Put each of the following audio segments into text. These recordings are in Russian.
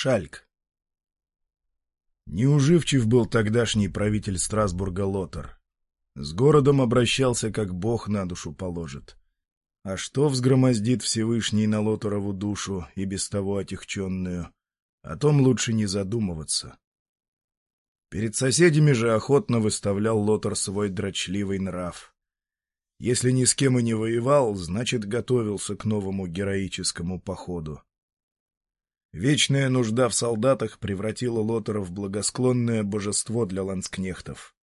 Шальк. Неуживчив был тогдашний правитель Страсбурга Лотар. С городом обращался, как бог на душу положит. А что взгромоздит Всевышний на Лотарову душу, и без того отягченную, о том лучше не задумываться. Перед соседями же охотно выставлял Лотар свой дрочливый нрав. Если ни с кем и не воевал, значит, готовился к новому героическому походу. Вечная нужда в солдатах превратила Лотера в благосклонное божество для ланскнехтов.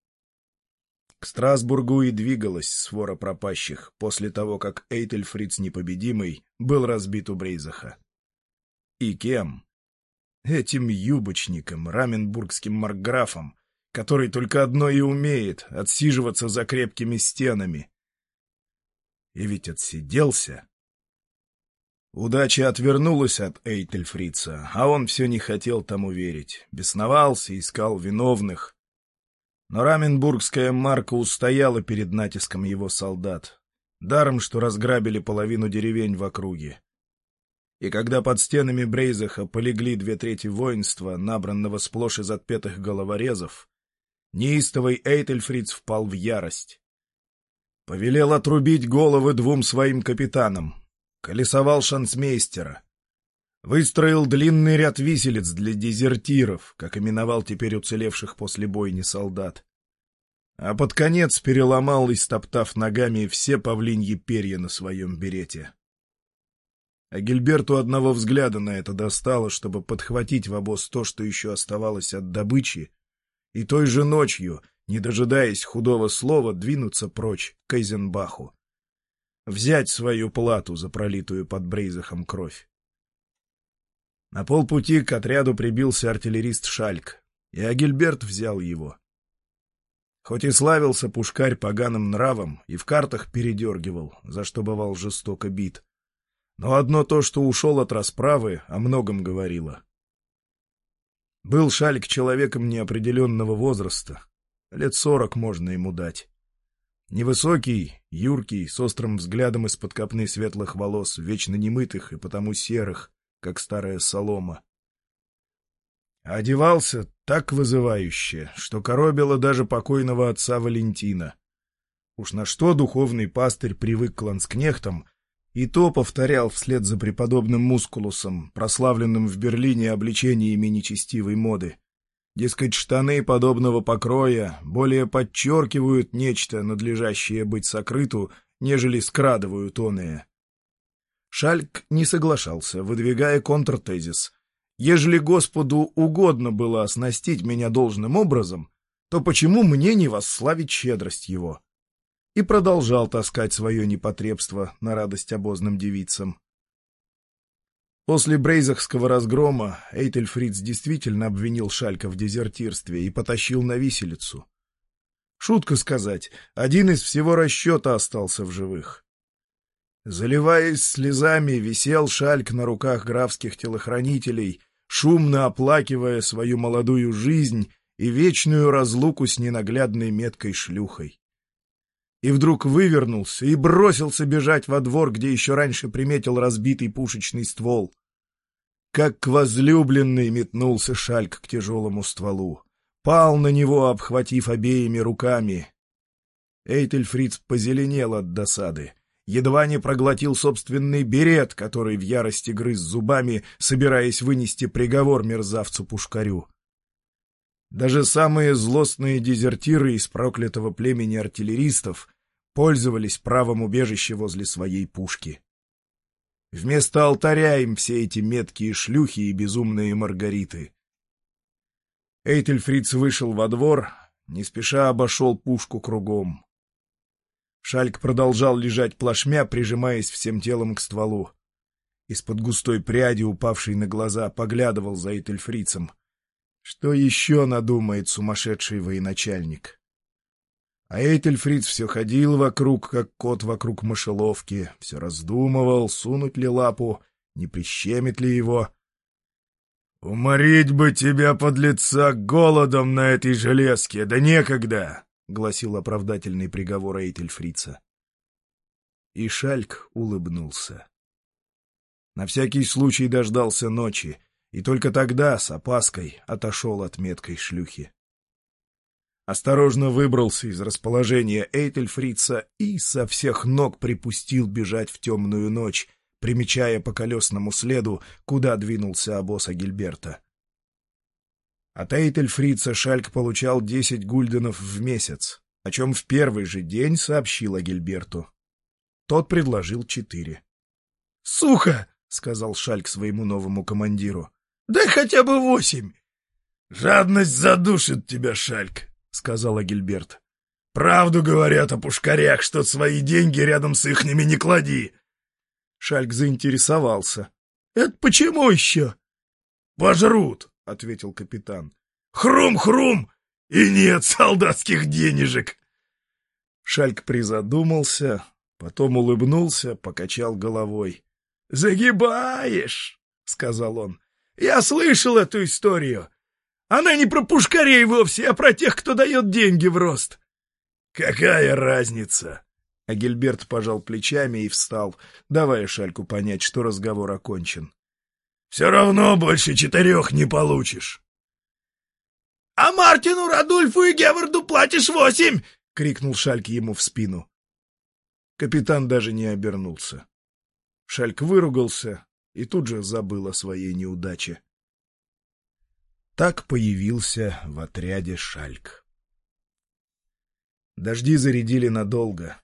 К Страсбургу и двигалась свора пропащих после того, как Эйтельфриц Непобедимый был разбит у Брейзаха. И кем? Этим юбочником, раменбургским маркграфом, который только одно и умеет — отсиживаться за крепкими стенами. И ведь отсиделся. Удача отвернулась от Эйтельфрица, а он все не хотел тому верить. Бесновался, искал виновных. Но Раменбургская марка устояла перед натиском его солдат. Даром, что разграбили половину деревень в округе. И когда под стенами Брейзаха полегли две трети воинства, набранного сплошь из отпетых головорезов, неистовый Эйтельфриц впал в ярость. Повелел отрубить головы двум своим капитанам, колесовал шансмейстера. Выстроил длинный ряд виселиц для дезертиров, как именовал теперь уцелевших после бойни солдат. А под конец переломал, истоптав ногами все павлиньи перья на своем берете. А Гильберту одного взгляда на это достало, чтобы подхватить в обоз то, что еще оставалось от добычи, и той же ночью, не дожидаясь худого слова, двинуться прочь к Эйзенбаху взять свою плату за пролитую под Брейзахом кровь. На полпути к отряду прибился артиллерист Шальк, и Агильберт взял его. Хоть и славился пушкарь поганым нравом и в картах передергивал, за что бывал жестоко бит, но одно то, что ушел от расправы, о многом говорило. Был Шальк человеком неопределенного возраста, лет сорок можно ему дать. Невысокий, юркий, с острым взглядом из-под копны светлых волос, вечно немытых и потому серых, как старая солома. Одевался так вызывающе, что коробило даже покойного отца Валентина. Уж на что духовный пастырь привык к ланскнехтам, и то повторял вслед за преподобным Мускулусом, прославленным в Берлине обличениями нечестивой моды. Дескать, штаны подобного покроя более подчеркивают нечто, надлежащее быть сокрыту, нежели скрадывают оные. Шальк не соглашался, выдвигая контртезис. Ежели Господу угодно было оснастить меня должным образом, то почему мне не восславить щедрость его? И продолжал таскать свое непотребство на радость обозным девицам. После Брейзахского разгрома Эйтельфриц действительно обвинил Шалька в дезертирстве и потащил на виселицу. Шутка сказать, один из всего расчета остался в живых. Заливаясь слезами, висел Шальк на руках графских телохранителей, шумно оплакивая свою молодую жизнь и вечную разлуку с ненаглядной меткой шлюхой. И вдруг вывернулся и бросился бежать во двор, где еще раньше приметил разбитый пушечный ствол. Как к возлюбленной метнулся Шальк к тяжелому стволу. Пал на него, обхватив обеими руками. Эйтельфриц позеленел от досады. Едва не проглотил собственный берет, который в ярости грыз зубами, собираясь вынести приговор мерзавцу-пушкарю. Даже самые злостные дезертиры из проклятого племени артиллеристов пользовались правом убежища возле своей пушки. Вместо алтаря им все эти меткие шлюхи и безумные маргариты. Эйтельфриц вышел во двор, не спеша обошел пушку кругом. Шальк продолжал лежать плашмя, прижимаясь всем телом к стволу. Из-под густой пряди, упавшей на глаза, поглядывал за Эйтельфрицем. Что еще надумает сумасшедший военачальник? А Эйтельфриц все ходил вокруг, как кот вокруг мышеловки, все раздумывал, сунуть ли лапу, не прищемит ли его. «Уморить бы тебя, под лица голодом на этой железке, да некогда!» — гласил оправдательный приговор Эйтельфрица. И Шальк улыбнулся. На всякий случай дождался ночи И только тогда, с опаской, отошел от меткой шлюхи. Осторожно выбрался из расположения Эйтельфрица и со всех ног припустил бежать в темную ночь, примечая по колесному следу, куда двинулся обоз Агильберта. От Эйтельфрица Шальк получал десять гульденов в месяц, о чем в первый же день сообщил Агильберту. Тот предложил четыре. — Сухо! — сказал Шальк своему новому командиру. — Дай хотя бы восемь! — Жадность задушит тебя, Шальк! — сказал Агильберт. — Правду говорят о пушкарях, что свои деньги рядом с ихними не клади. Шальк заинтересовался. — Это почему еще? — Пожрут, — ответил капитан. «Хрум-хрум! И нет солдатских денежек!» Шальк призадумался, потом улыбнулся, покачал головой. «Загибаешь!» — сказал он. «Я слышал эту историю. Она не про пушкарей вовсе, а про тех, кто дает деньги в рост. Какая разница? А Гильберт пожал плечами и встал, давая Шальку понять, что разговор окончен. Все равно больше четырех не получишь. — А Мартину, Радульфу и Геварду платишь восемь! — крикнул Шальк ему в спину. Капитан даже не обернулся. Шальк выругался и тут же забыл о своей неудаче. Так появился в отряде Шальк. Дожди зарядили надолго.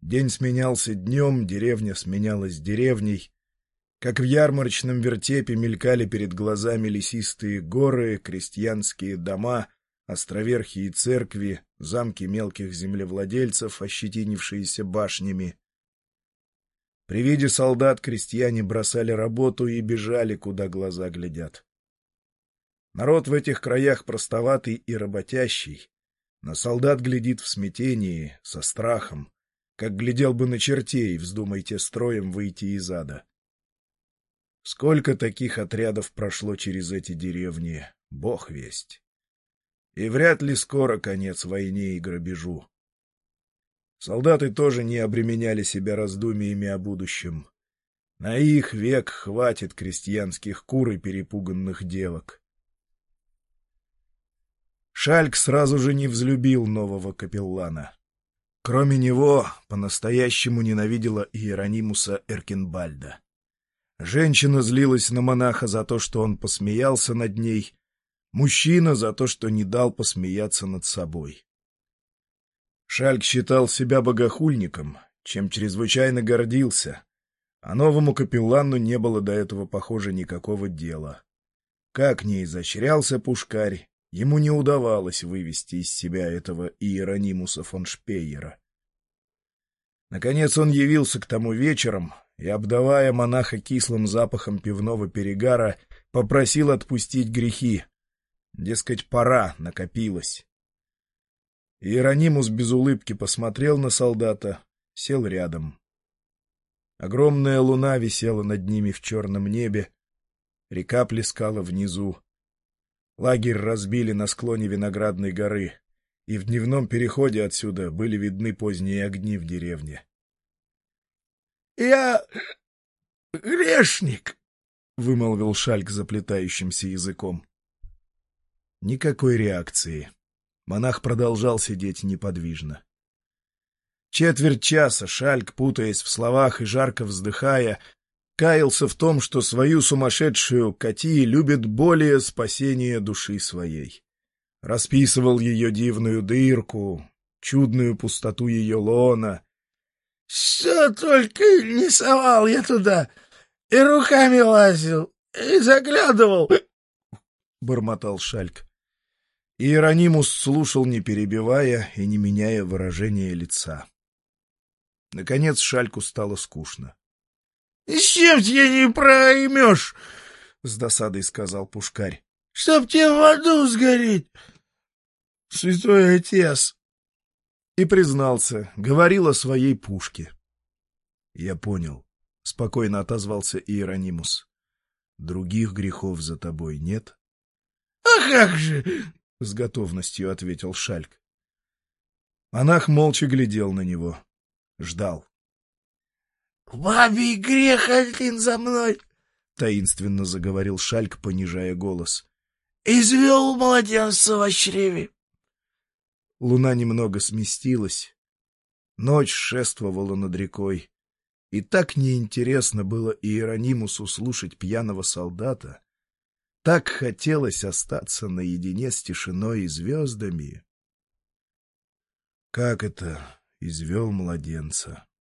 День сменялся днем, деревня сменялась деревней. Как в ярмарочном вертепе мелькали перед глазами лесистые горы, крестьянские дома, островерхие церкви, замки мелких землевладельцев, ощетинившиеся башнями. При виде солдат крестьяне бросали работу и бежали, куда глаза глядят. Народ в этих краях простоватый и работящий. На солдат глядит в смятении, со страхом, как глядел бы на чертей, вздумайте строем выйти из ада. Сколько таких отрядов прошло через эти деревни, бог весть. И вряд ли скоро конец войне и грабежу. Солдаты тоже не обременяли себя раздумиями о будущем. На их век хватит крестьянских кур и перепуганных девок. Шальк сразу же не взлюбил нового капеллана. Кроме него, по-настоящему ненавидела Иеронимуса Эркинбальда. Женщина злилась на монаха за то, что он посмеялся над ней, мужчина за то, что не дал посмеяться над собой. Шальк считал себя богохульником, чем чрезвычайно гордился, а новому капеллану не было до этого, похоже, никакого дела. Как не изощрялся пушкарь, Ему не удавалось вывести из себя этого Иеронимуса фон Шпейера. Наконец он явился к тому вечером и, обдавая монаха кислым запахом пивного перегара, попросил отпустить грехи. Дескать, пора, накопилось. Иеронимус без улыбки посмотрел на солдата, сел рядом. Огромная луна висела над ними в черном небе, река плескала внизу. Лагерь разбили на склоне Виноградной горы, и в дневном переходе отсюда были видны поздние огни в деревне. — Я грешник, — вымолвил Шальк заплетающимся языком. Никакой реакции. Монах продолжал сидеть неподвижно. Четверть часа Шальк, путаясь в словах и жарко вздыхая, каялся в том, что свою сумасшедшую Кати любит более спасения души своей. Расписывал ее дивную дырку, чудную пустоту ее лона. — Что только не совал я туда, и руками лазил, и заглядывал, — бормотал Шальк. Иеронимус слушал, не перебивая и не меняя выражения лица. Наконец Шальку стало скучно. — чем тебе не проймешь? — с досадой сказал Пушкарь. — Чтоб тебе в аду сгореть, святой отец! И признался, говорил о своей пушке. — Я понял, — спокойно отозвался Иеронимус. — Других грехов за тобой нет? — А как же! — с готовностью ответил Шальк. Монах молча глядел на него. Ждал. Бабий грех один за мной, — таинственно заговорил Шальк, понижая голос. — Извел младенца в чреве. Луна немного сместилась. Ночь шествовала над рекой. И так неинтересно было Иеронимусу слушать пьяного солдата. Так хотелось остаться наедине с тишиной и звездами. — Как это извел младенца? —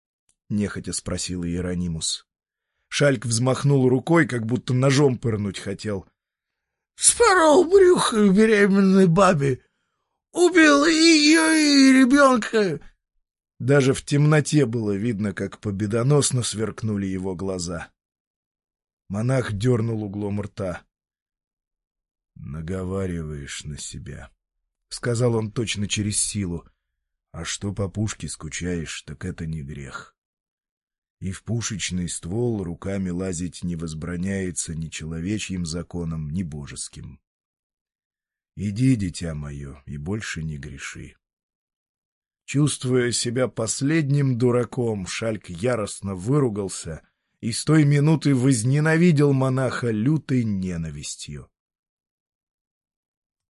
нехотя спросил Иеронимус. Шальк взмахнул рукой, как будто ножом пырнуть хотел. — Спорол брюхо беременной бабе. Убил и ее, и ребенка. Даже в темноте было видно, как победоносно сверкнули его глаза. Монах дернул углом рта. — Наговариваешь на себя, — сказал он точно через силу. — А что по пушке скучаешь, так это не грех и в пушечный ствол руками лазить не возбраняется ни человечьим законом, ни божеским. Иди, дитя мое, и больше не греши. Чувствуя себя последним дураком, Шальк яростно выругался и с той минуты возненавидел монаха лютой ненавистью.